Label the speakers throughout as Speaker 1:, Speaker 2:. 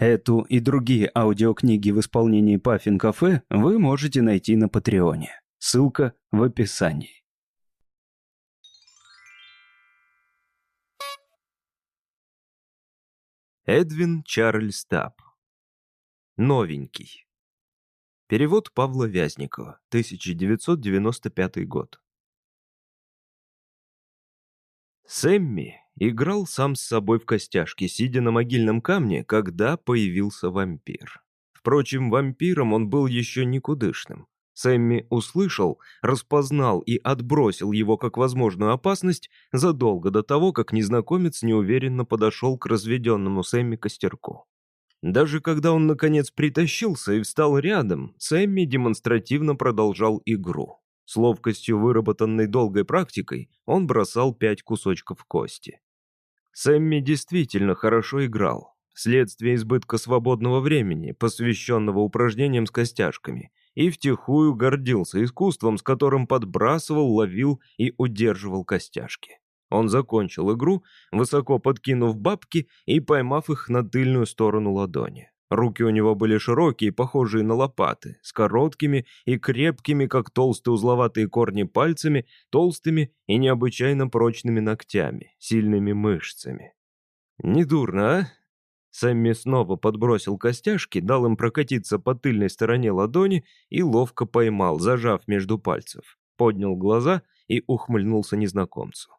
Speaker 1: Эту и другие аудиокниги в исполнении Паффин Кафе вы можете найти на Патреоне. Ссылка в описании.
Speaker 2: Эдвин Чарльз Таб. Новенький. Перевод Павла Вязникова, 1995 год. Сэмми играл сам с собой в костяшки, сидя на могильном камне, когда появился вампир. Впрочем, вампиром он был еще никудышным. Сэмми услышал, распознал и отбросил его как возможную опасность задолго до того, как незнакомец неуверенно подошел к разведенному Сэмми костерку. Даже когда он, наконец, притащился и встал рядом, Сэмми демонстративно продолжал игру. С ловкостью, выработанной долгой практикой, он бросал пять кусочков кости. Сэмми действительно хорошо играл, вследствие избытка свободного времени, посвященного упражнениям с костяшками, и втихую гордился искусством, с которым подбрасывал, ловил и удерживал костяшки. Он закончил игру, высоко подкинув бабки и поймав их на тыльную сторону ладони. Руки у него были широкие, похожие на лопаты, с короткими и крепкими, как толстые узловатые корни пальцами, толстыми и необычайно прочными ногтями, сильными мышцами. «Недурно, а?» Сэмми снова подбросил костяшки, дал им прокатиться по тыльной стороне ладони и ловко поймал, зажав между пальцев. Поднял глаза и ухмыльнулся незнакомцу.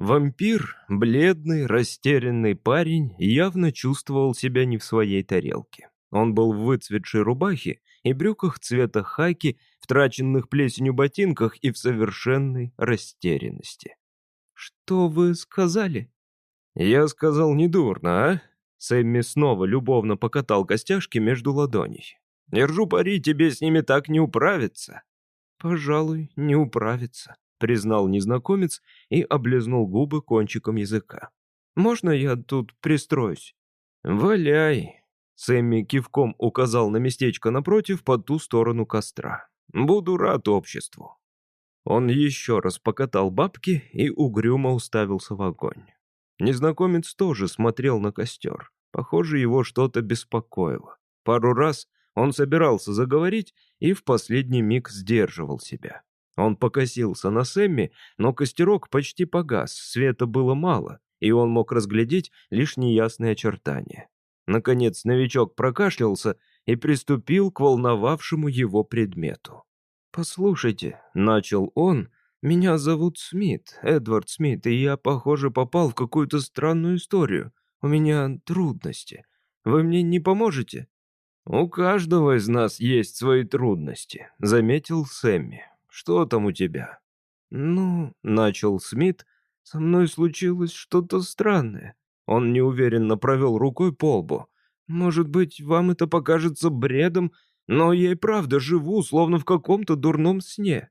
Speaker 2: Вампир, бледный, растерянный парень, явно чувствовал себя не в своей тарелке. Он был в выцветшей рубахе и брюках цвета хаки, в траченных плесенью ботинках и в совершенной растерянности. «Что вы сказали?» «Я сказал недурно, а?» Сэмми снова любовно покатал костяшки между ладоней. «Держу пари, тебе с ними так не управиться». «Пожалуй, не управиться», признал незнакомец и облизнул губы кончиком языка. «Можно я тут пристроюсь?» «Валяй!» Сэмми кивком указал на местечко напротив по ту сторону костра. «Буду рад обществу». Он еще раз покатал бабки и угрюмо уставился в огонь. Незнакомец тоже смотрел на костер. Похоже, его что-то беспокоило. Пару раз он собирался заговорить и в последний миг сдерживал себя. Он покосился на Сэмми, но костерок почти погас, света было мало, и он мог разглядеть лишь неясные очертания. Наконец новичок прокашлялся и приступил к волновавшему его предмету. «Послушайте», — начал он, — «меня зовут Смит, Эдвард Смит, и я, похоже, попал в какую-то странную историю. У меня трудности. Вы мне не поможете?» «У каждого из нас есть свои трудности», — заметил Сэмми. Что там у тебя?» «Ну», — начал Смит, — «со мной случилось что-то странное». Он неуверенно провел рукой по лбу. «Может быть, вам это покажется бредом, но я и правда живу, словно в каком-то дурном сне».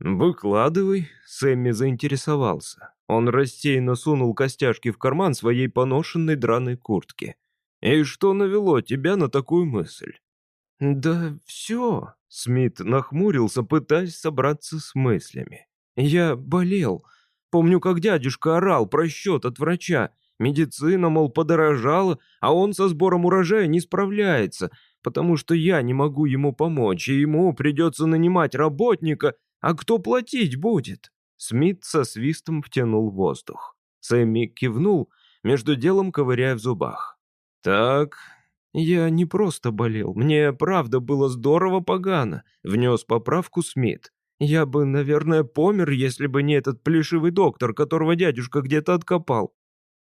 Speaker 2: «Выкладывай», — Сэмми заинтересовался. Он рассеянно сунул костяшки в карман своей поношенной драной куртки. «И что навело тебя на такую мысль?» «Да все», — Смит нахмурился, пытаясь собраться с мыслями. «Я болел. Помню, как дядюшка орал про счет от врача. Медицина, мол, подорожала, а он со сбором урожая не справляется, потому что я не могу ему помочь, и ему придется нанимать работника, а кто платить будет?» Смит со свистом втянул воздух. Сэмми кивнул, между делом ковыряя в зубах. «Так, «Я не просто болел, мне правда было здорово погано», — внес поправку Смит. «Я бы, наверное, помер, если бы не этот плешивый доктор, которого дядюшка где-то откопал.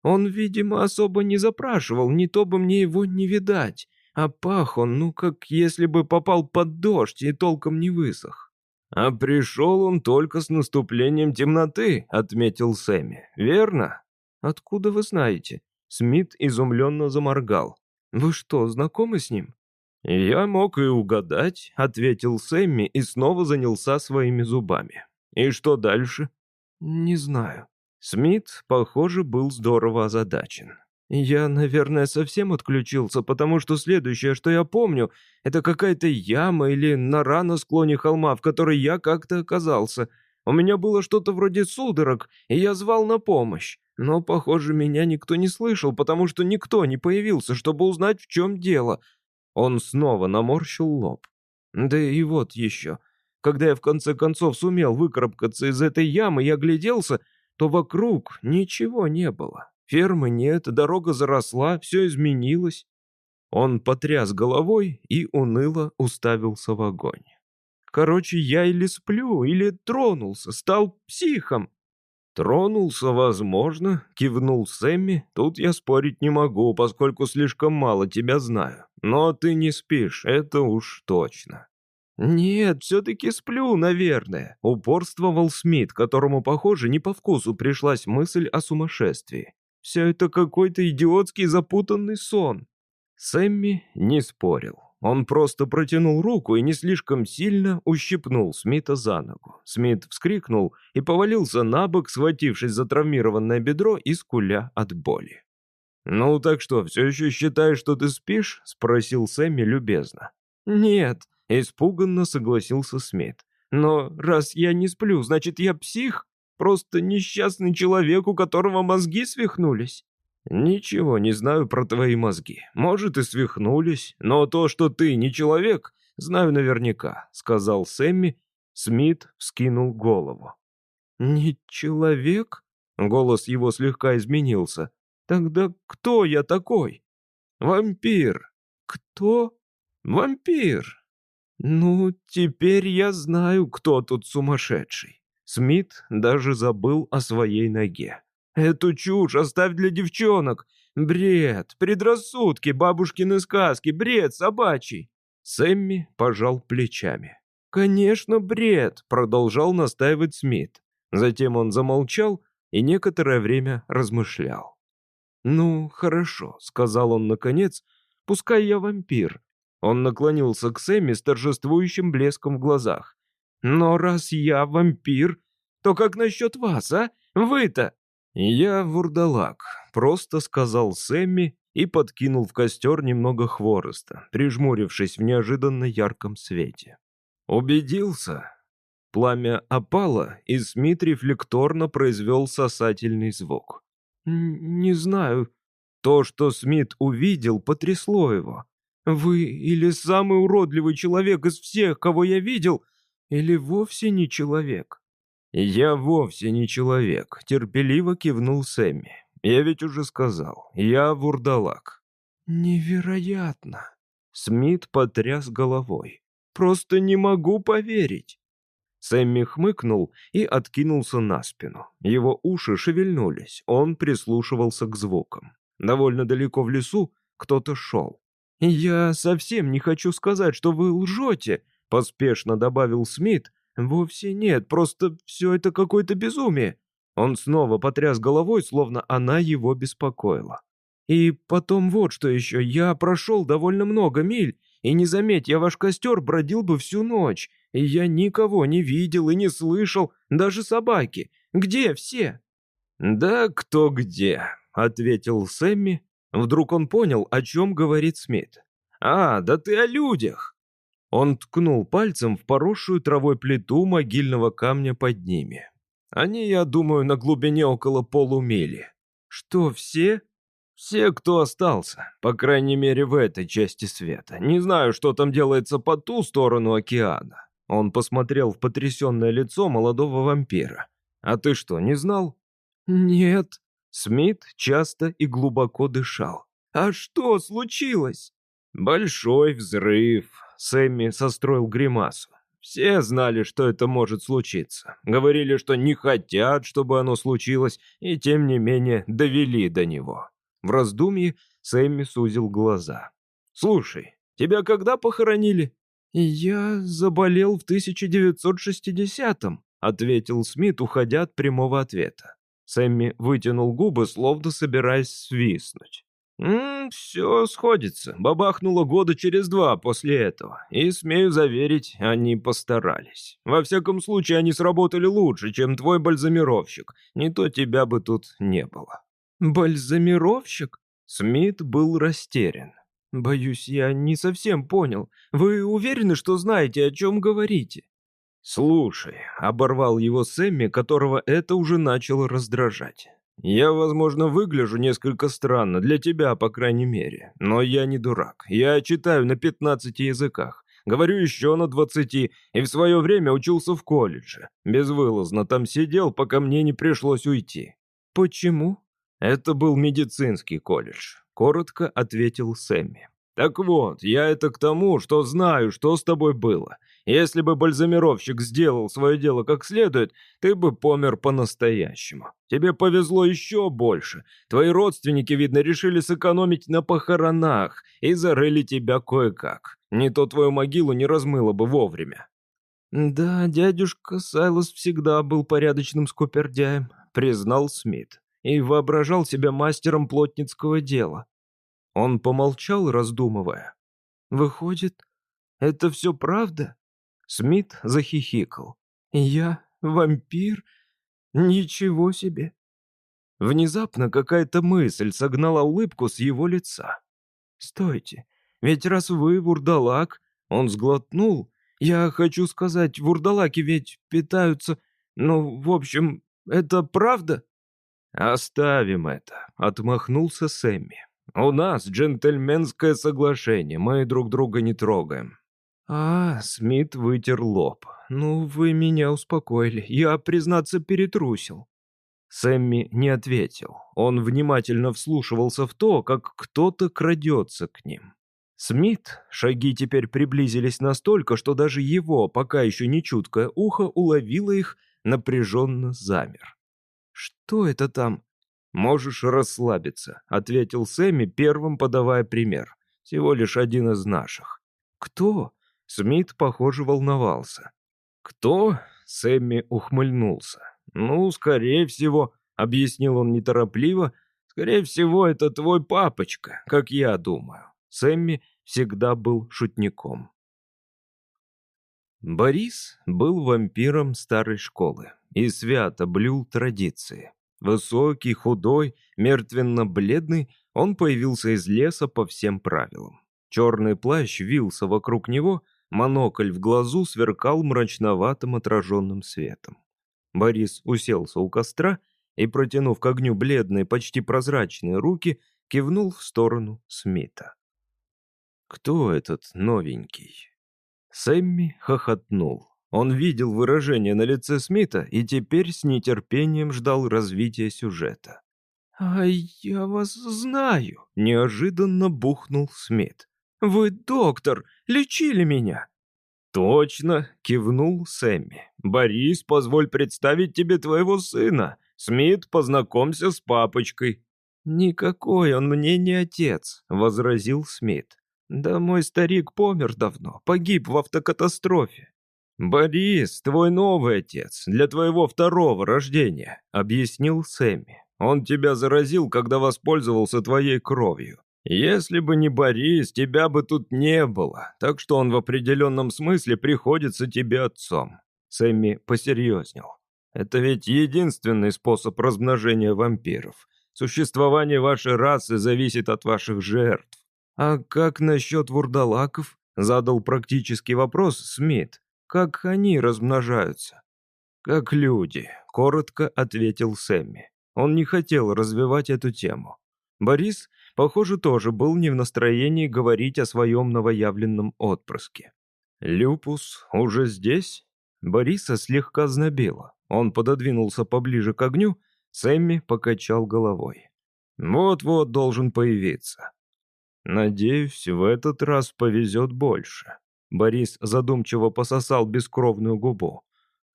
Speaker 2: Он, видимо, особо не запрашивал, не то бы мне его не видать. А пах он, ну, как если бы попал под дождь и толком не высох». «А пришел он только с наступлением темноты», — отметил Сэмми. «Верно?» «Откуда вы знаете?» Смит изумленно заморгал. «Вы что, знакомы с ним?» «Я мог и угадать», — ответил Сэмми и снова занялся своими зубами. «И что дальше?» «Не знаю». Смит, похоже, был здорово озадачен. «Я, наверное, совсем отключился, потому что следующее, что я помню, это какая-то яма или нора на склоне холма, в которой я как-то оказался. У меня было что-то вроде судорог, и я звал на помощь. Но, похоже, меня никто не слышал, потому что никто не появился, чтобы узнать, в чем дело. Он снова наморщил лоб. Да и вот еще. Когда я в конце концов сумел выкарабкаться из этой ямы и огляделся, то вокруг ничего не было. Фермы нет, дорога заросла, все изменилось. Он потряс головой и уныло уставился в огонь. Короче, я или сплю, или тронулся, стал психом. «Тронулся, возможно», — кивнул Сэмми. «Тут я спорить не могу, поскольку слишком мало тебя знаю. Но ты не спишь, это уж точно». «Нет, все-таки сплю, наверное», — упорствовал Смит, которому, похоже, не по вкусу пришлась мысль о сумасшествии. «Все это какой-то идиотский запутанный сон». Сэмми не спорил. Он просто протянул руку и не слишком сильно ущипнул Смита за ногу. Смит вскрикнул и повалился на бок, схватившись за травмированное бедро и скуля от боли. «Ну так что, все еще считаешь, что ты спишь?» — спросил Сэмми любезно. «Нет», — испуганно согласился Смит. «Но раз я не сплю, значит, я псих? Просто несчастный человек, у которого мозги свихнулись?» «Ничего не знаю про твои мозги. Может, и свихнулись, но то, что ты не человек, знаю наверняка», — сказал Сэмми. Смит вскинул голову. «Не человек?» — голос его слегка изменился. «Тогда кто я такой?» «Вампир». «Кто?» «Вампир». «Ну, теперь я знаю, кто тут сумасшедший». Смит даже забыл о своей ноге. Эту чушь оставь для девчонок. Бред, предрассудки, бабушкины сказки, бред собачий. Сэмми пожал плечами. «Конечно, бред», — продолжал настаивать Смит. Затем он замолчал и некоторое время размышлял. «Ну, хорошо», — сказал он наконец, — «пускай я вампир». Он наклонился к Сэмми с торжествующим блеском в глазах. «Но раз я вампир, то как насчет вас, а? Вы-то «Я вурдалак», — просто сказал Сэмми и подкинул в костер немного хвороста, прижмурившись в неожиданно ярком свете. «Убедился?» Пламя опало, и Смит рефлекторно произвел сосательный звук. «Не знаю. То, что Смит увидел, потрясло его. Вы или самый уродливый человек из всех, кого я видел, или вовсе не человек». «Я вовсе не человек», — терпеливо кивнул Сэмми. «Я ведь уже сказал, я вурдалак». «Невероятно!» Смит потряс головой. «Просто не могу поверить!» Сэмми хмыкнул и откинулся на спину. Его уши шевельнулись, он прислушивался к звукам. Довольно далеко в лесу кто-то шел. «Я совсем не хочу сказать, что вы лжете», — поспешно добавил Смит, «Вовсе нет, просто все это какое-то безумие». Он снова потряс головой, словно она его беспокоила. «И потом вот что еще, я прошел довольно много миль, и не заметь, я ваш костер бродил бы всю ночь, и я никого не видел и не слышал, даже собаки. Где все?» «Да кто где», — ответил Сэмми. Вдруг он понял, о чем говорит Смит. «А, да ты о людях!» Он ткнул пальцем в поросшую травой плиту могильного камня под ними. Они, я думаю, на глубине около полумили. Что, все? Все, кто остался, по крайней мере в этой части света. Не знаю, что там делается по ту сторону океана. Он посмотрел в потрясенное лицо молодого вампира. «А ты что, не знал?» «Нет». Смит часто и глубоко дышал. «А что случилось?» «Большой взрыв», Сэмми состроил гримасу. Все знали, что это может случиться. Говорили, что не хотят, чтобы оно случилось, и тем не менее довели до него. В раздумье Сэмми сузил глаза. «Слушай, тебя когда похоронили?» «Я заболел в 1960-м», — ответил Смит, уходя от прямого ответа. Сэмми вытянул губы, словно собираясь свистнуть. «М все сходится. Бабахнуло года через два после этого. И, смею заверить, они постарались. Во всяком случае, они сработали лучше, чем твой бальзамировщик. Не то тебя бы тут не было». «Бальзамировщик?» Смит был растерян. «Боюсь, я не совсем понял. Вы уверены, что знаете, о чем говорите?» «Слушай», — оборвал его Сэмми, которого это уже начало раздражать. Я, возможно, выгляжу несколько странно, для тебя, по крайней мере. Но я не дурак. Я читаю на 15 языках. Говорю еще на 20, и в свое время учился в колледже. Безвылазно там сидел, пока мне не пришлось уйти.
Speaker 1: Почему?
Speaker 2: Это был медицинский колледж, коротко ответил Сэмми. Так вот, я это к тому, что знаю, что с тобой было. Если бы бальзамировщик сделал свое дело как следует, ты бы помер по-настоящему. Тебе повезло еще больше. Твои родственники, видно, решили сэкономить на похоронах и зарыли тебя кое-как. Не то твою могилу не размыло бы вовремя.
Speaker 1: «Да, дядюшка Сайлос всегда был порядочным скупердяем», — признал Смит, и воображал себя мастером плотницкого дела. Он помолчал, раздумывая. «Выходит, это все правда?» Смит захихикал. «Я вампир? Ничего себе!» Внезапно какая-то мысль согнала улыбку с его лица. «Стойте, ведь раз вы вурдалак...» Он сглотнул. «Я хочу сказать, вурдалаки ведь питаются... Ну, в общем, это правда?»
Speaker 2: «Оставим это», — отмахнулся Сэмми. «У нас джентльменское соглашение, мы друг друга не трогаем.
Speaker 1: «А, Смит вытер лоб. Ну, вы меня успокоили. Я, признаться, перетрусил». Сэмми не ответил. Он внимательно вслушивался в то, как кто-то крадется к ним. Смит, шаги теперь приблизились настолько, что даже его, пока еще не чуткое ухо, уловило их, напряженно замер. «Что это там?»
Speaker 2: «Можешь расслабиться», — ответил Сэмми, первым подавая пример. «Всего лишь один из наших».
Speaker 1: «Кто?»
Speaker 2: Смит, похоже, волновался. «Кто?» — Сэмми ухмыльнулся. «Ну, скорее всего», — объяснил он неторопливо, «скорее всего, это твой папочка, как я думаю». Сэмми всегда был шутником. Борис был вампиром старой школы и свято блюл традиции. Высокий, худой, мертвенно-бледный, он появился из леса по всем правилам. Черный плащ вился вокруг него, Монокль в глазу сверкал мрачноватым отраженным светом. Борис уселся у костра и, протянув к огню бледные, почти прозрачные руки, кивнул в сторону Смита. «Кто этот новенький?» Сэмми хохотнул. Он видел выражение на лице Смита и теперь с нетерпением ждал развития сюжета.
Speaker 1: «А я вас знаю», — неожиданно бухнул Смит. «Вы доктор, лечили меня».
Speaker 2: «Точно», — кивнул Сэмми. «Борис, позволь представить тебе твоего сына. Смит, познакомься с папочкой».
Speaker 1: «Никакой он мне не отец», — возразил Смит. «Да мой старик помер давно, погиб в автокатастрофе».
Speaker 2: «Борис, твой новый отец, для твоего второго рождения», — объяснил Сэмми. «Он тебя заразил, когда воспользовался твоей кровью. Если бы не Борис, тебя бы тут не было, так что он в определенном смысле приходится тебе отцом». Сэмми посерьезнел. «Это ведь единственный способ размножения вампиров. Существование вашей расы зависит от ваших жертв».
Speaker 1: «А как насчет вурдалаков?» — задал практический вопрос Смит. «Как они размножаются?»
Speaker 2: «Как люди», — коротко ответил Сэмми. Он не хотел развивать эту тему. Борис похоже, тоже был не в настроении говорить о своем новоявленном отпрыске. «Люпус уже здесь?» Бориса слегка знобило. Он пододвинулся поближе к огню, Сэмми покачал головой. «Вот-вот должен появиться». «Надеюсь, в этот раз повезет больше». Борис задумчиво пососал бескровную губу.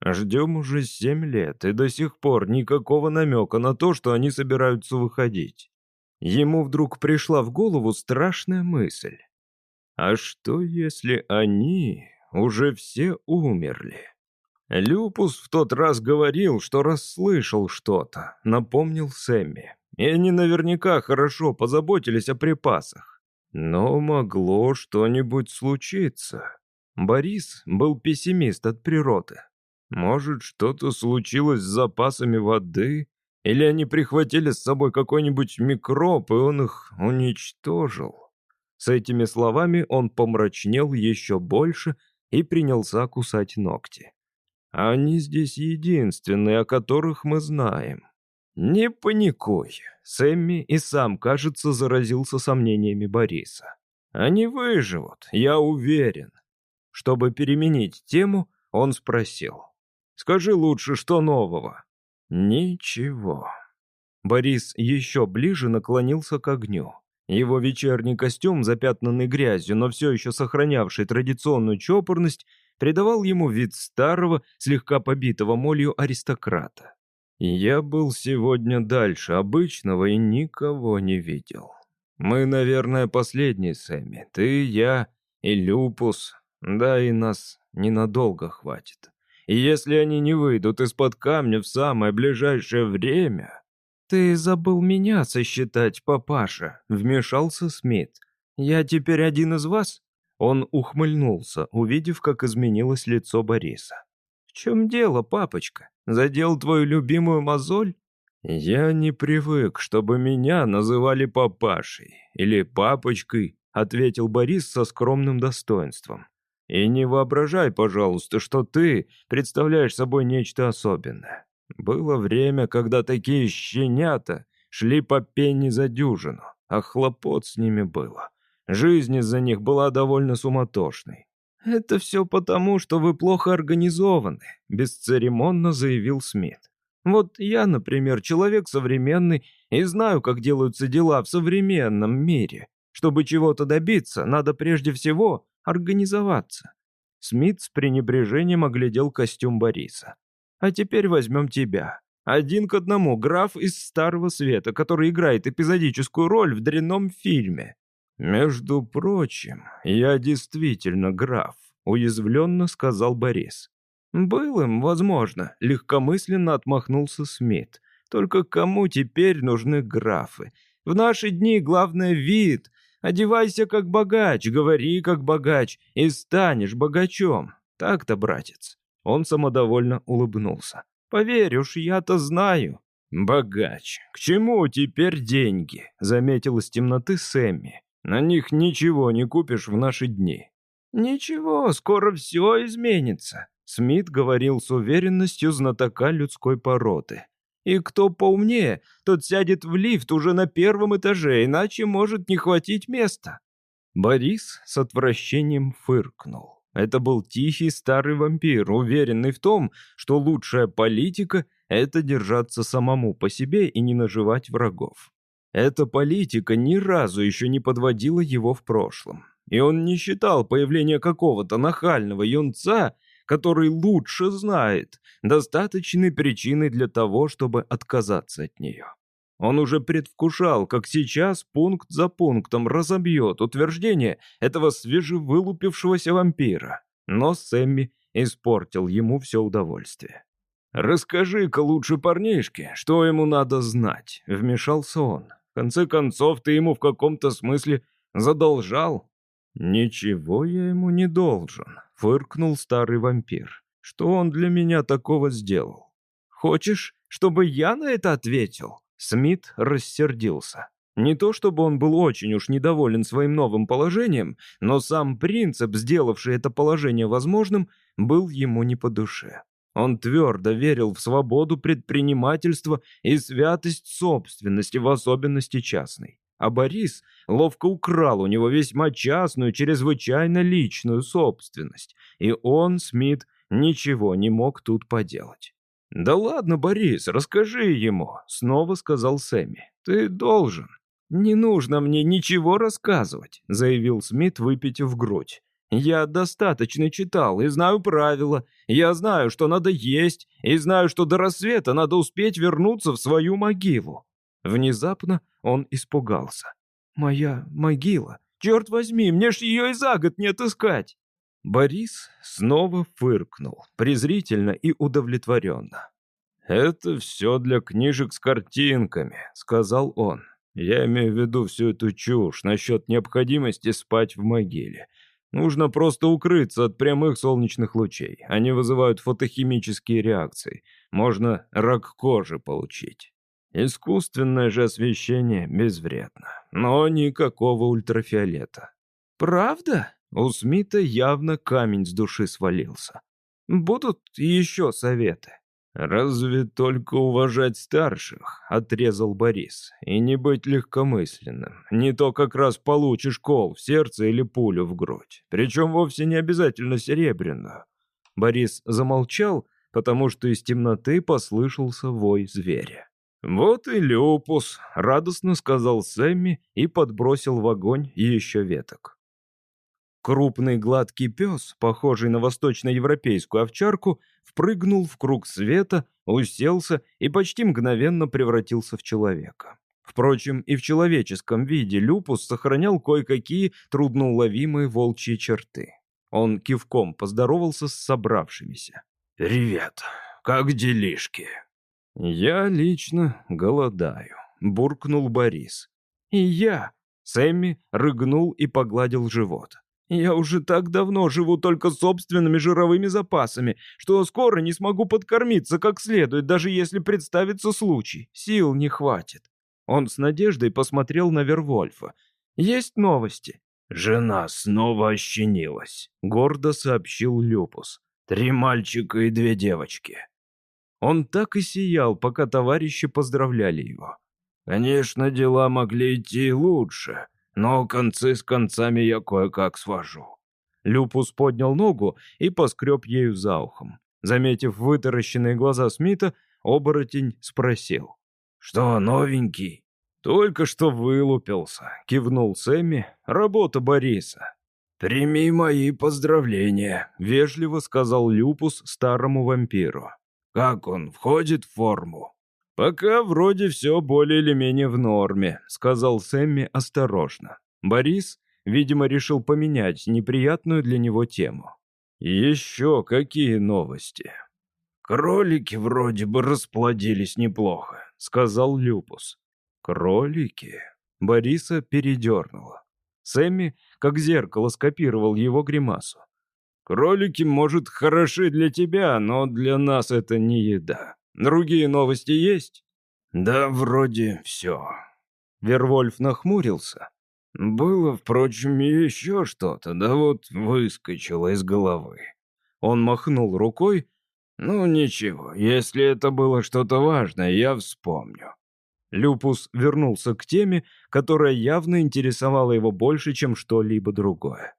Speaker 2: «Ждем уже семь лет, и до сих пор никакого намека на то, что они собираются выходить. Ему вдруг пришла в голову страшная мысль. А что, если они уже все умерли? Люпус в тот раз говорил, что расслышал что-то, напомнил Сэмми. И они наверняка хорошо позаботились о припасах. Но могло что-нибудь случиться. Борис был пессимист от природы. Может, что-то случилось с запасами воды или они прихватили с собой какой-нибудь микроб, и он их уничтожил. С этими словами он помрачнел еще больше и принялся кусать ногти. Они здесь единственные, о которых мы знаем.
Speaker 1: «Не паникуй». Сэмми и сам, кажется, заразился сомнениями Бориса. «Они выживут, я уверен». Чтобы переменить тему, он спросил. «Скажи лучше, что нового?» «Ничего». Борис еще ближе наклонился к огню. Его вечерний костюм, запятнанный грязью, но все еще сохранявший традиционную чопорность, придавал ему вид старого, слегка побитого молью аристократа. Я был сегодня дальше обычного и никого не видел. Мы, наверное, последние, Сэмми. Ты, я и Люпус. Да, и нас ненадолго хватит. И если они не выйдут из-под камня в самое ближайшее время... «Ты забыл меня сосчитать, папаша», — вмешался Смит. «Я теперь один из вас?» Он ухмыльнулся, увидев, как изменилось лицо Бориса. «В чем дело, папочка? Задел твою любимую мозоль?» «Я не привык, чтобы меня называли папашей или папочкой», ответил Борис со скромным достоинством. «И не воображай, пожалуйста, что ты представляешь собой нечто особенное. Было время, когда такие щенята шли по пенни за дюжину, а хлопот с ними было. Жизнь из-за них была довольно суматошной. «Это все потому, что вы плохо организованы», — бесцеремонно заявил Смит. «Вот я, например, человек современный и знаю, как делаются дела в современном мире. Чтобы чего-то добиться, надо прежде всего организоваться». Смит с пренебрежением оглядел костюм Бориса. «А теперь возьмем тебя. Один к одному граф из Старого Света, который играет эпизодическую роль в дрянном фильме. «Между прочим, я действительно граф», — уязвленно сказал Борис. «Был им, возможно», — легкомысленно отмахнулся Смит. «Только кому теперь нужны графы? В наши дни главное вид. Одевайся как богач, говори как богач, и станешь богачом. Так-то, братец». Он самодовольно улыбнулся. «Поверь уж, я-то знаю». «Богач, к чему теперь деньги?» — заметил из темноты Сэмми. На них ничего не купишь в наши дни». «Ничего, скоро все изменится», — Смит говорил с уверенностью знатока людской породы. «И кто поумнее, тот сядет в лифт уже на первом этаже, иначе может не хватить места». Борис с отвращением фыркнул. Это был тихий старый вампир, уверенный в том, что лучшая политика — это держаться самому по себе и не наживать врагов. Эта политика ни разу еще не подводила его в прошлом. И он не считал появление какого-то нахального юнца, который лучше знает, достаточной причиной для того, чтобы отказаться от нее. Он уже предвкушал, как сейчас пункт за пунктом разобьет утверждение этого свежевылупившегося вампира. Но Сэмми испортил ему все удовольствие. «Расскажи-ка лучше парнишке, что ему надо знать», — вмешался он. Конце концов, ты ему в каком-то смысле задолжал». «Ничего я ему не должен», — фыркнул старый вампир. «Что он для меня такого сделал?» «Хочешь, чтобы я на это ответил?» Смит рассердился. Не то чтобы он был очень уж недоволен своим новым положением, но сам принцип, сделавший это положение возможным, был ему не по душе. Он твердо верил в свободу предпринимательства и святость собственности, в особенности частной. А Борис ловко украл у него весьма частную, чрезвычайно личную собственность. И он, Смит, ничего не мог тут поделать. «Да ладно, Борис, расскажи ему», — снова сказал Сэмми. «Ты должен». «Не нужно мне ничего рассказывать», — заявил Смит, выпитив грудь. Я достаточно читал и знаю правила. Я знаю, что надо есть, и знаю, что до рассвета надо успеть вернуться в свою могилу». Внезапно он испугался. «Моя могила? Черт возьми, мне ж ее и за год не отыскать!» Борис снова фыркнул, презрительно и удовлетворенно. «Это все для книжек с картинками», — сказал он. «Я имею в виду всю эту чушь насчет необходимости спать в могиле. Нужно просто укрыться от прямых солнечных лучей. Они вызывают фотохимические реакции. Можно рак кожи получить. Искусственное же освещение безвредно. Но никакого ультрафиолета. Правда? У Смита явно камень с души свалился. Будут еще советы. «Разве только уважать старших», — отрезал Борис, — «и не быть легкомысленным. Не то как раз получишь кол в сердце или пулю в грудь, причем вовсе не обязательно серебряную». Борис замолчал, потому что из темноты послышался вой зверя. «Вот и люпус», — радостно сказал Сэмми и подбросил в огонь еще веток. Крупный гладкий пес, похожий на восточноевропейскую овчарку, впрыгнул в круг света, уселся и почти мгновенно превратился в человека. Впрочем, и в человеческом виде Люпус сохранял кое-какие трудноуловимые волчьи черты. Он кивком поздоровался с собравшимися. «Привет, как делишки?» «Я лично голодаю», — буркнул Борис. «И я», — Сэмми рыгнул и погладил живот. Я уже так давно живу только собственными жировыми запасами, что скоро не смогу подкормиться как следует, даже если представится случай. Сил не хватит. Он с надеждой посмотрел на Вервольфа. Есть новости. «Жена снова ощенилась», — гордо сообщил Люпус. «Три мальчика и две девочки». Он так и сиял, пока товарищи поздравляли его. «Конечно, дела могли идти лучше», но концы с концами я кое-как свожу». Люпус поднял ногу и поскреб ею за ухом. Заметив вытаращенные глаза Смита, оборотень спросил. «Что, новенький?» «Только что вылупился», — кивнул Сэмми. «Работа Бориса». «Прими мои поздравления», — вежливо сказал Люпус старому вампиру. «Как он, входит в форму?» «Пока вроде все более или менее в норме», — сказал Сэмми осторожно. Борис, видимо, решил поменять неприятную для него тему. «Еще какие новости?» «Кролики вроде бы расплодились неплохо», — сказал Люпус. «Кролики?» Бориса передернуло. Сэмми, как зеркало, скопировал его гримасу. «Кролики, может, хороши для тебя, но для нас это не еда. Другие новости есть?» «Да, вроде все». Вервольф нахмурился. «Было, впрочем, еще что-то, да вот выскочило из головы». Он махнул рукой. «Ну, ничего, если это было что-то важное, я вспомню». Люпус вернулся к теме, которая явно интересовала его больше, чем что-либо другое.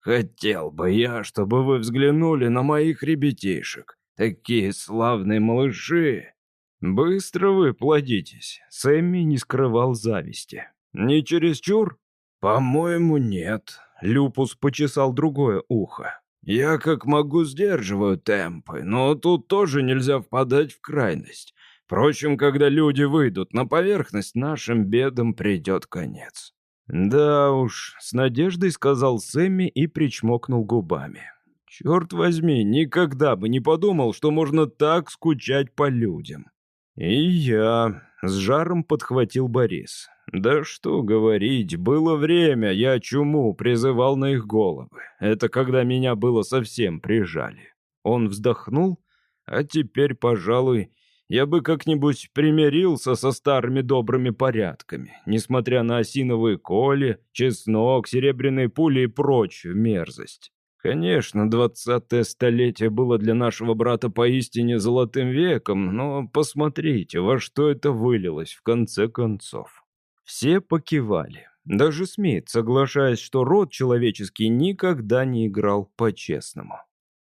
Speaker 1: «Хотел бы я, чтобы вы взглянули на моих ребятишек. Такие славные малыши!» «Быстро вы плодитесь», — Сэмми не скрывал зависти. «Не чересчур?» «По-моему, нет», — Люпус почесал другое ухо. «Я как могу сдерживаю темпы, но тут тоже нельзя впадать в крайность. Впрочем, когда люди выйдут на поверхность, нашим бедам придет конец». «Да уж», — с надеждой сказал Сэмми и причмокнул губами. Черт возьми, никогда бы не подумал, что можно так скучать по людям. И я с жаром подхватил Борис. Да что говорить, было время, я чуму призывал на их головы. Это когда меня было совсем прижали. Он вздохнул, а теперь, пожалуй, я бы как-нибудь примирился со старыми добрыми порядками, несмотря на осиновые коли, чеснок, серебряные пули и прочую мерзость. Конечно, двадцатое столетие было для нашего брата поистине золотым веком, но посмотрите, во что это вылилось в конце концов. Все покивали. Даже Смит, соглашаясь, что род человеческий никогда не играл по-честному.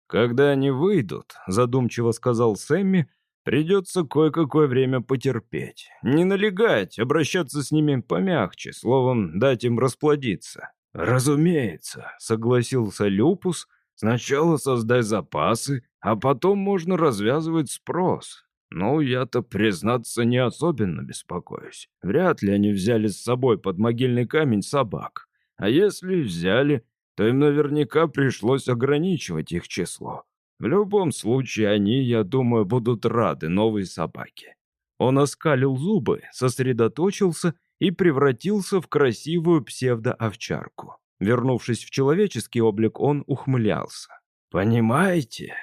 Speaker 1: «Когда они выйдут», — задумчиво сказал Сэмми, — «придется кое-какое время потерпеть. Не налегать, обращаться с ними помягче, словом, дать им расплодиться. «Разумеется», — согласился Люпус. «Сначала создай запасы, а потом можно развязывать спрос. Ну, я-то, признаться, не особенно беспокоюсь. Вряд ли они взяли с собой под могильный камень собак. А если взяли, то им наверняка пришлось ограничивать их число. В любом случае, они, я думаю, будут рады новой собаке». Он оскалил зубы, сосредоточился и превратился в красивую псевдоовчарку. Вернувшись в человеческий облик, он ухмылялся. «Понимаете?»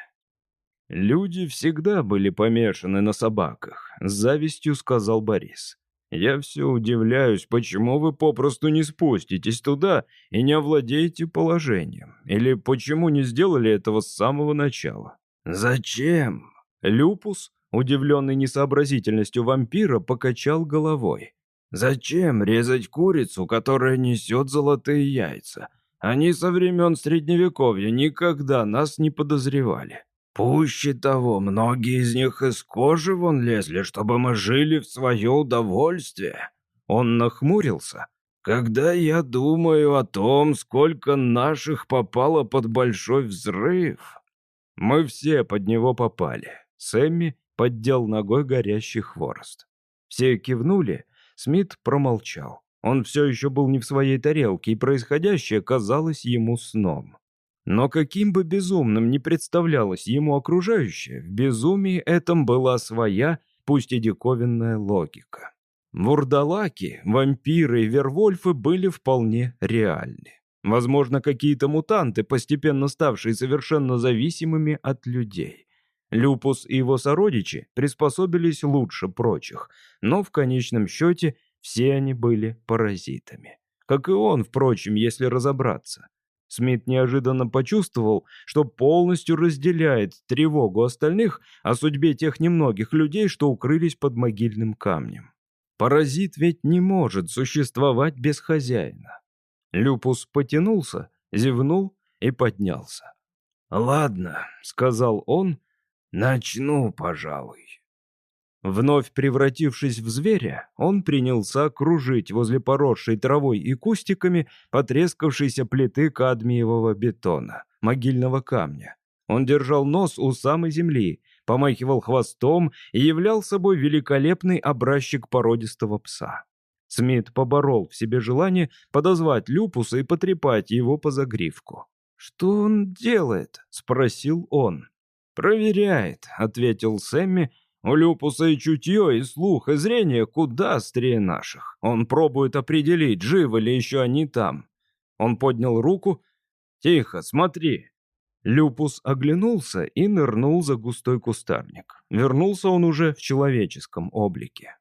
Speaker 1: «Люди всегда были помешаны на собаках», — с завистью сказал Борис. «Я все удивляюсь, почему вы попросту не спуститесь туда и не овладеете положением? Или почему не сделали этого с самого начала?» «Зачем?» Люпус удивленный несообразительностью вампира, покачал головой. «Зачем резать курицу, которая несет золотые яйца? Они со времен Средневековья никогда нас не подозревали. Пуще того, многие из них из кожи вон лезли, чтобы мы жили в свое удовольствие». Он нахмурился. «Когда я думаю о том, сколько наших попало под большой взрыв...» Мы все под него попали. Сэмми поддел ногой горящий хворост. Все кивнули, Смит промолчал. Он все еще был не в своей тарелке, и происходящее казалось ему сном. Но каким бы безумным ни представлялось ему окружающее, в безумии этом была своя, пусть и диковинная логика. Вурдалаки, вампиры и вервольфы были вполне реальны. Возможно, какие-то мутанты, постепенно ставшие совершенно зависимыми от людей. Люпус и его сородичи приспособились лучше прочих, но в конечном счете все они были паразитами. Как и он, впрочем, если разобраться. Смит неожиданно почувствовал, что полностью разделяет тревогу остальных о судьбе тех немногих людей, что укрылись под могильным камнем. Паразит ведь не может существовать без хозяина. Люпус потянулся, зевнул и поднялся. «Ладно», — сказал он, Начну, пожалуй. Вновь превратившись в зверя, он принялся кружить возле поросшей травой и кустиками потрескавшейся плиты кадмиевого бетона, могильного камня. Он держал нос у самой земли, помахивал хвостом и являл собой великолепный образчик породистого пса. Смит поборол в себе желание подозвать Люпуса и потрепать его по загривку. «Что он делает?» — спросил он. «Проверяет», — ответил Сэмми. «У Люпуса и чутье, и слух, и зрение куда острее наших. Он пробует определить, живы ли еще они там». Он поднял руку. «Тихо, смотри». Люпус оглянулся и нырнул за густой кустарник. Вернулся он уже в человеческом облике.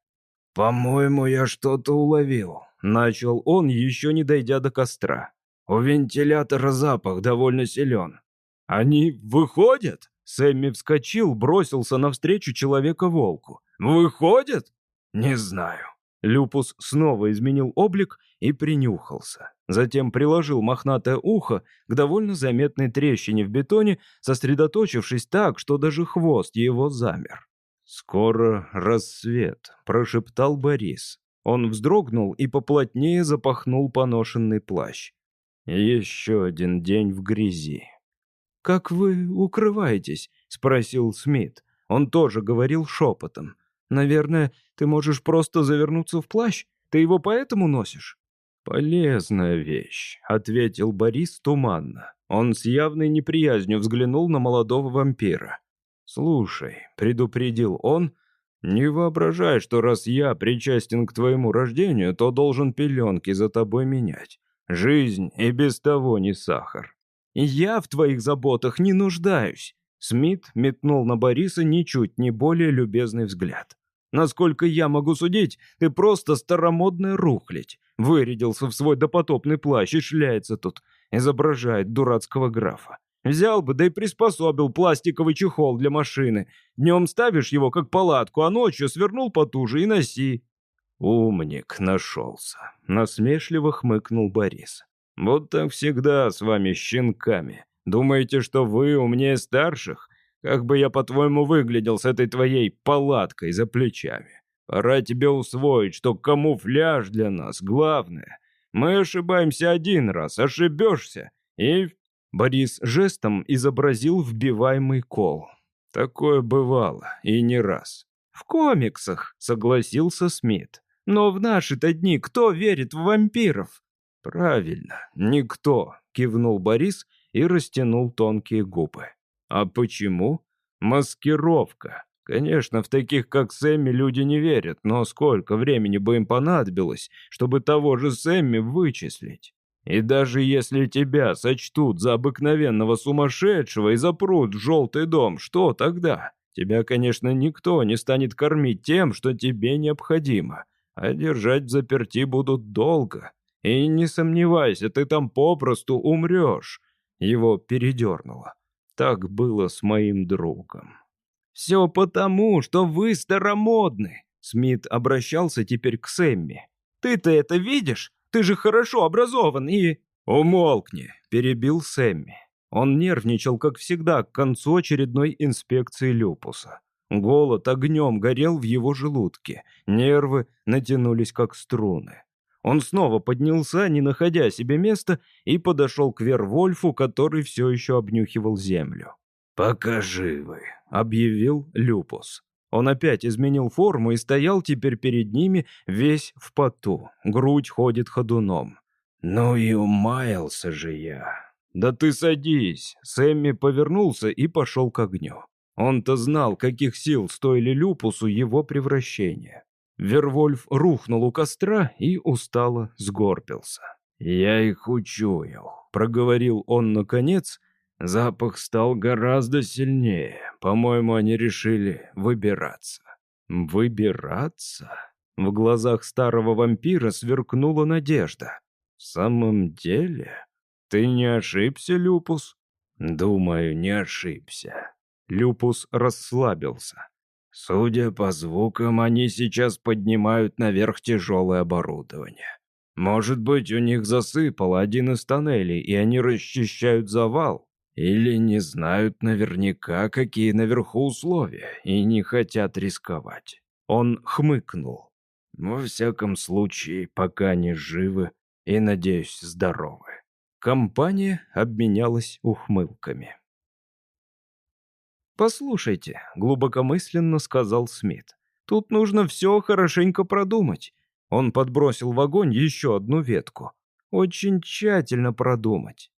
Speaker 1: «По-моему, я что-то уловил», — начал он, еще не дойдя до костра. «У вентилятора запах довольно силен». «Они выходят?» Сэмми вскочил, бросился навстречу человека-волку. «Выходит?» «Не знаю». Люпус снова изменил облик и принюхался. Затем приложил мохнатое ухо к довольно заметной трещине в бетоне, сосредоточившись так, что даже хвост его замер. «Скоро рассвет», — прошептал Борис. Он вздрогнул и поплотнее запахнул поношенный плащ. «Еще один день в грязи». «Как вы укрываетесь?» — спросил Смит. Он тоже говорил шепотом. «Наверное, ты можешь просто завернуться в плащ? Ты его поэтому носишь?» «Полезная вещь», — ответил Борис туманно. Он с явной неприязнью взглянул на молодого вампира. «Слушай», — предупредил он, — «не воображай, что раз я причастен к твоему рождению, то должен пеленки за тобой менять. Жизнь и без того не сахар. «Я в твоих заботах не нуждаюсь». Смит метнул на Бориса ничуть не более любезный взгляд. «Насколько я могу судить, ты просто старомодная рухлядь. Вырядился в свой допотопный плащ и шляется тут, изображает дурацкого графа. Взял бы, да и приспособил пластиковый чехол для машины. Днем ставишь его как палатку, а ночью свернул потуже и носи». «Умник нашелся», — насмешливо хмыкнул Борис. Вот так всегда с вами, щенками. Думаете, что вы умнее старших? Как бы я, по-твоему, выглядел с этой твоей палаткой за плечами? Пора тебе усвоить, что камуфляж для нас главное. Мы ошибаемся один раз, ошибешься, и...» Борис жестом изобразил вбиваемый кол. Такое бывало, и не раз. «В комиксах», — согласился Смит. «Но в наши-то дни кто верит в вампиров? «Правильно, никто», — кивнул Борис и растянул тонкие губы. «А почему?» «Маскировка. Конечно, в таких, как Сэмми, люди не верят, но сколько времени бы им понадобилось, чтобы того же Сэмми вычислить? И даже если тебя сочтут за обыкновенного сумасшедшего и запрут в желтый дом, что тогда? Тебя, конечно, никто не станет кормить тем, что тебе необходимо, а держать в заперти будут долго, и не сомневайся, ты там попросту умрешь. Его передернуло. Так было с моим другом. «Все потому, что вы старомодны!» Смит обращался теперь к Сэмми. «Ты-то это видишь? Ты же хорошо образован и...» «Умолкни!» — перебил Сэмми. Он нервничал, как всегда, к концу очередной инспекции Люпуса. Голод огнем горел в его желудке, нервы натянулись, как струны. Он снова поднялся, не находя себе места, и подошел к Вервольфу, который все еще обнюхивал землю. «Покажи вы», — объявил Люпус. Он опять изменил форму и стоял теперь перед ними весь в поту, грудь ходит ходуном. «Ну и умаялся же я». «Да ты садись!» Сэмми повернулся и пошел к огню. Он-то знал, каких сил стоили Люпусу его превращения. Вервольф рухнул у костра и устало сгорбился. «Я их учуял», — проговорил он наконец. Запах стал гораздо сильнее. По-моему, они решили выбираться. «Выбираться?» В глазах старого вампира сверкнула надежда. «В самом деле? Ты не ошибся, Люпус?» «Думаю, не ошибся». Люпус расслабился. «Судя по звукам, они сейчас поднимают наверх тяжелое оборудование. Может быть, у них засыпало один из тоннелей, и они расчищают завал. Или не знают наверняка, какие наверху условия, и не хотят рисковать». Он хмыкнул. «Во всяком случае, пока они живы и, надеюсь, здоровы». Компания обменялась ухмылками. «Послушайте», — глубокомысленно сказал Смит, — «тут нужно все хорошенько продумать». Он подбросил в огонь еще одну ветку. «Очень тщательно продумать».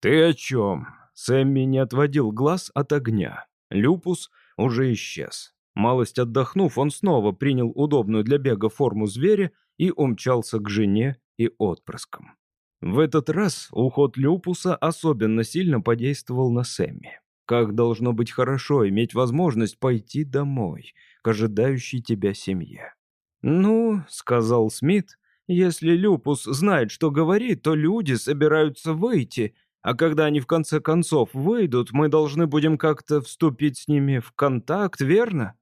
Speaker 1: «Ты о чем?» Сэмми не отводил глаз от огня. Люпус уже исчез. Малость отдохнув, он снова принял удобную для бега форму зверя и умчался к жене и отпрыскам. В этот раз уход Люпуса особенно сильно подействовал на Сэмми. Как должно быть хорошо иметь возможность пойти домой, к ожидающей тебя семье. «Ну», — сказал Смит, — «если Люпус знает, что говорит, то люди собираются выйти, а когда они в конце концов выйдут, мы должны будем как-то вступить с ними в контакт, верно?»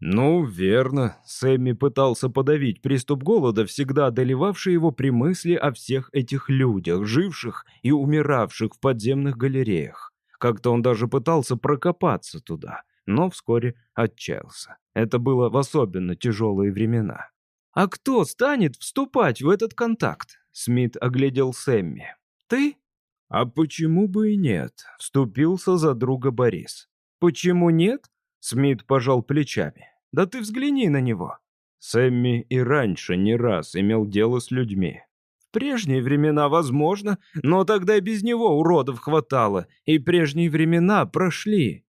Speaker 1: «Ну, верно». Сэмми пытался подавить приступ голода, всегда одолевавший его при мысли о всех этих людях, живших и умиравших в подземных галереях. Как-то он даже пытался прокопаться туда, но вскоре отчаялся. Это было в особенно тяжелые времена. «А кто станет вступать в этот контакт?» Смит оглядел Сэмми. «Ты?» «А почему бы и нет?» — вступился за друга Борис. «Почему нет?» — Смит пожал плечами. «Да ты взгляни на него». Сэмми и раньше не раз имел дело с людьми прежние времена возможно, но тогда и без него уродов хватало, и прежние времена прошли».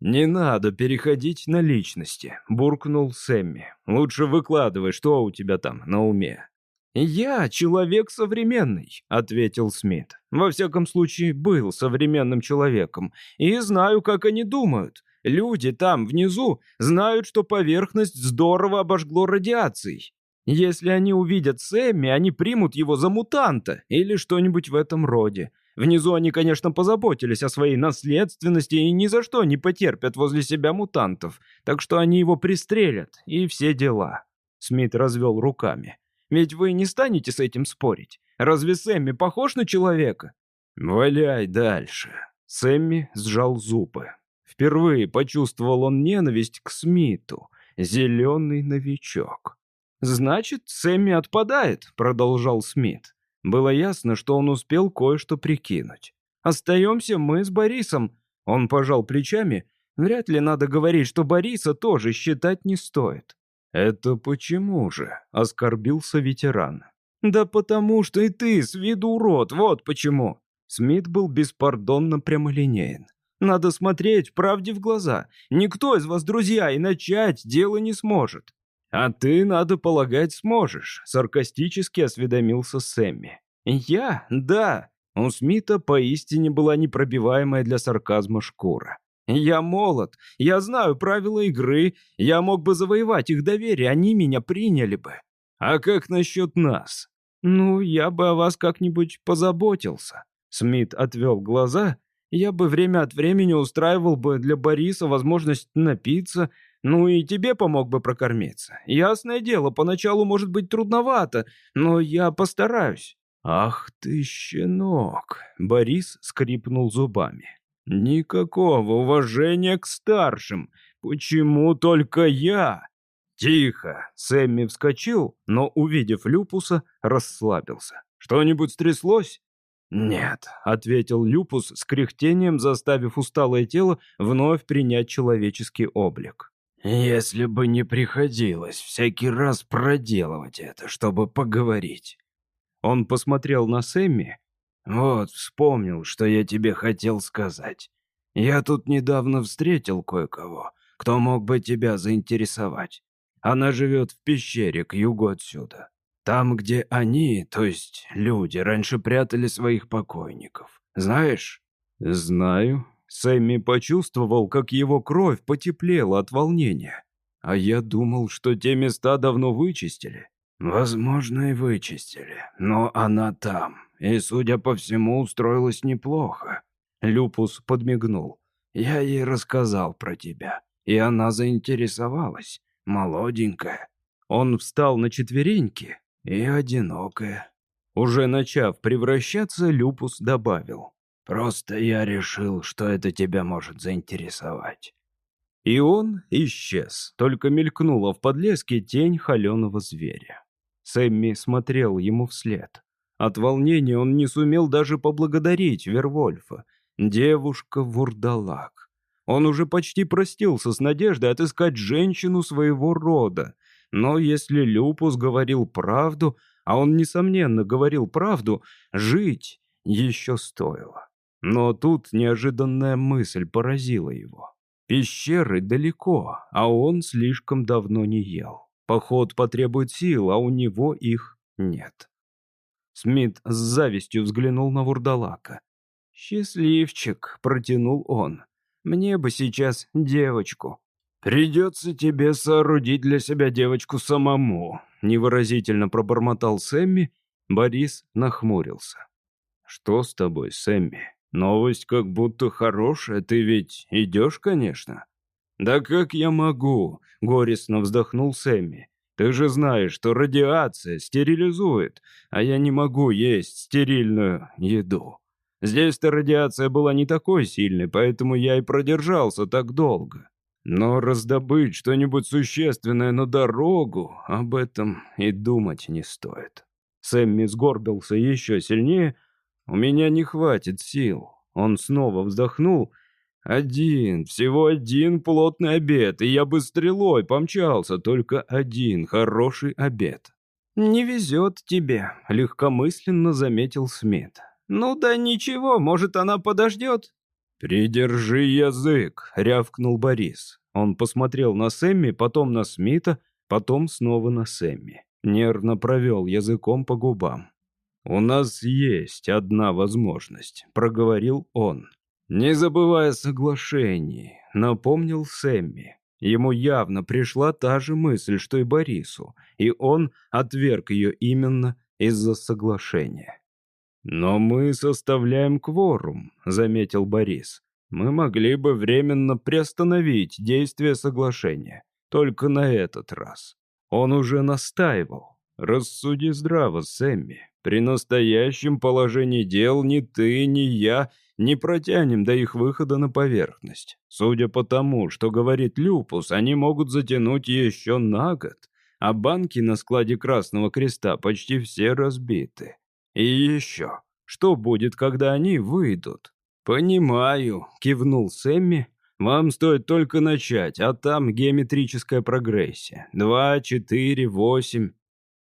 Speaker 1: «Не надо переходить на личности», — буркнул Сэмми. «Лучше выкладывай, что у тебя там на уме». «Я человек современный», — ответил Смит. «Во всяком случае, был современным человеком, и знаю, как они думают. Люди там, внизу, знают, что поверхность здорово обожгло радиацией. Если они увидят Сэмми, они примут его за мутанта или что-нибудь в этом роде. Внизу они, конечно, позаботились о своей наследственности и ни за что не потерпят возле себя мутантов, так что они его пристрелят, и все дела». Смит развел руками. «Ведь вы не станете с этим спорить. Разве Сэмми похож на человека?» «Валяй дальше». Сэмми сжал зубы. Впервые почувствовал он ненависть к Смиту. Зеленый новичок. «Значит, Сэмми отпадает», — продолжал Смит. Было ясно, что он успел кое-что прикинуть. «Остаемся мы с Борисом». Он пожал плечами. Вряд ли надо говорить, что Бориса тоже считать не стоит. «Это почему же?» — оскорбился ветеран. «Да потому что и ты с виду урод, вот почему». Смит был беспардонно прямолинеен. «Надо смотреть правде в глаза. Никто из вас, друзья, и начать дело не сможет. «А ты, надо полагать, сможешь», — саркастически осведомился Сэмми. «Я? Да». У Смита поистине была непробиваемая для сарказма шкура. «Я молод, я знаю правила игры, я мог бы завоевать их доверие, они меня приняли бы. А как насчет нас?» «Ну, я бы о вас как-нибудь позаботился». Смит отвел глаза Я бы время от времени устраивал бы для Бориса возможность напиться, ну и тебе помог бы прокормиться. Ясное дело, поначалу может быть трудновато, но я постараюсь».
Speaker 2: «Ах ты, щенок!» — Борис скрипнул зубами. «Никакого уважения к старшим. Почему только я?» «Тихо!» — Сэмми вскочил, но, увидев Люпуса, расслабился. «Что-нибудь стряслось?» «Нет», — ответил Люпус с кряхтением, заставив усталое тело вновь принять человеческий облик. «Если бы не приходилось всякий раз проделывать это, чтобы поговорить». Он посмотрел на Сэмми. «Вот, вспомнил, что я тебе хотел сказать. Я тут недавно встретил кое-кого, кто мог бы тебя заинтересовать. Она живет в пещере к югу отсюда. Там, где они, то есть люди, раньше прятали своих покойников. Знаешь?» «Знаю». Сэмми почувствовал, как его кровь потеплела от волнения. «А я думал, что те места давно вычистили». «Возможно, и вычистили, но она там, и, судя по всему, устроилась неплохо». Люпус подмигнул. «Я ей рассказал про тебя, и она заинтересовалась. Молоденькая». Он встал на четвереньки, и одинокая. Уже начав превращаться, Люпус добавил. «Просто я решил, что это тебя может заинтересовать». И он исчез, только мелькнула в подлеске тень холеного зверя. Сэмми смотрел ему вслед. От волнения он не сумел даже поблагодарить Вервольфа. Девушка-вурдалак. Он уже почти простился с надеждой отыскать женщину своего рода, но если Люпус говорил правду, а он, несомненно, говорил правду, жить еще стоило. Но тут неожиданная мысль поразила его. Пещеры далеко, а он слишком давно не ел. Поход потребует сил, а у него их нет. Смит с завистью взглянул на вурдалака. «Счастливчик», — протянул он. «Мне бы сейчас девочку». «Придется тебе соорудить для себя девочку самому», — невыразительно пробормотал Сэмми. Борис нахмурился. «Что с тобой, Сэмми? Новость как будто хорошая, ты ведь идешь, конечно?» «Да как я могу?» — горестно вздохнул Сэмми. «Ты же знаешь, что радиация стерилизует, а я не могу есть стерильную еду. Здесь-то радиация была не такой сильной, поэтому я и продержался так долго. Но раздобыть что-нибудь существенное на дорогу, об этом и думать не стоит. Сэмми сгорбился еще сильнее. «У меня не хватит сил». Он снова вздохнул. «Один, всего один плотный обед, и я бы стрелой помчался, только один хороший обед». «Не везет тебе», — легкомысленно заметил Смит. «Ну да ничего, может, она подождет?» «Придержи язык!» — рявкнул Борис. Он посмотрел на Сэмми, потом на Смита, потом снова на Сэмми. Нервно провел языком по губам. «У нас есть одна возможность», — проговорил он. «Не забывая соглашений», — напомнил Сэмми. Ему явно пришла та же мысль, что и Борису, и он отверг ее именно из-за соглашения. «Но мы составляем кворум», — заметил Борис. «Мы могли бы временно приостановить действие соглашения. Только на этот раз». Он уже настаивал. «Рассуди здраво, Сэмми. При настоящем положении дел ни ты, ни я не протянем до их выхода на поверхность. Судя по тому, что говорит Люпус, они могут затянуть еще на год, а банки на складе Красного Креста почти все разбиты. И еще, что будет, когда они выйдут? «Понимаю», — кивнул Сэмми. «Вам стоит только начать, а там геометрическая прогрессия. Два, четыре, восемь.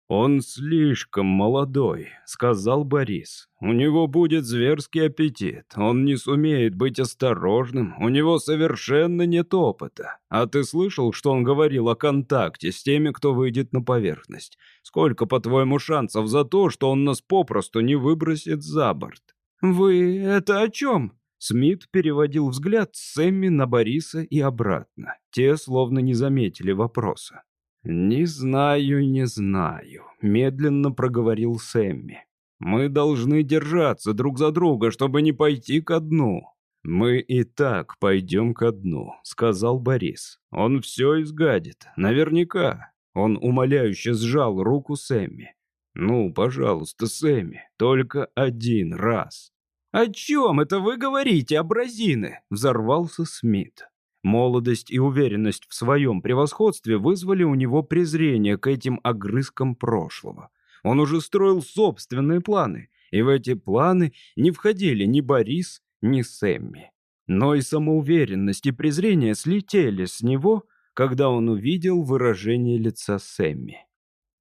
Speaker 2: «Он слишком молодой», — сказал Борис. «У него будет зверский аппетит. Он не сумеет быть осторожным. У него совершенно нет опыта. А ты слышал, что он говорил о контакте с теми, кто выйдет на поверхность? Сколько, по-твоему, шансов за то, что он нас попросту не выбросит за борт?» «Вы это о чем?» Смит переводил взгляд с Сэмми на Бориса и обратно. Те словно не заметили вопроса. «Не знаю, не знаю», — медленно проговорил Сэмми. «Мы должны держаться друг за друга, чтобы не пойти ко дну.
Speaker 1: «Мы и так пойдем ко дну», — сказал Борис. «Он все изгадит, наверняка». Он умоляюще сжал руку Сэмми. «Ну, пожалуйста, Сэмми, только один раз». «О чем это вы говорите, абразины?» — взорвался Смит. Молодость и уверенность в своем превосходстве вызвали у него презрение к этим огрызкам прошлого. Он уже строил собственные планы, и в эти планы не входили ни Борис, ни Сэмми. Но и самоуверенность и презрение слетели с него, когда он увидел выражение лица Сэмми.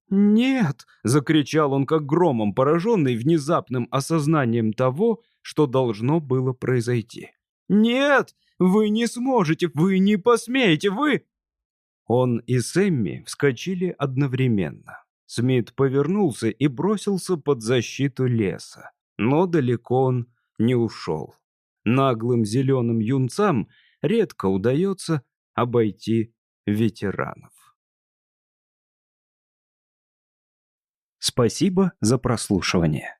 Speaker 1: «Нет!» — закричал он, как громом пораженный внезапным осознанием того, что должно было произойти. «Нет! Вы не сможете! Вы не посмеете! Вы...» Он и Сэмми вскочили одновременно. Смит повернулся и бросился под защиту леса. Но далеко он не ушел. Наглым зеленым юнцам редко удается обойти ветеранов. Спасибо за прослушивание.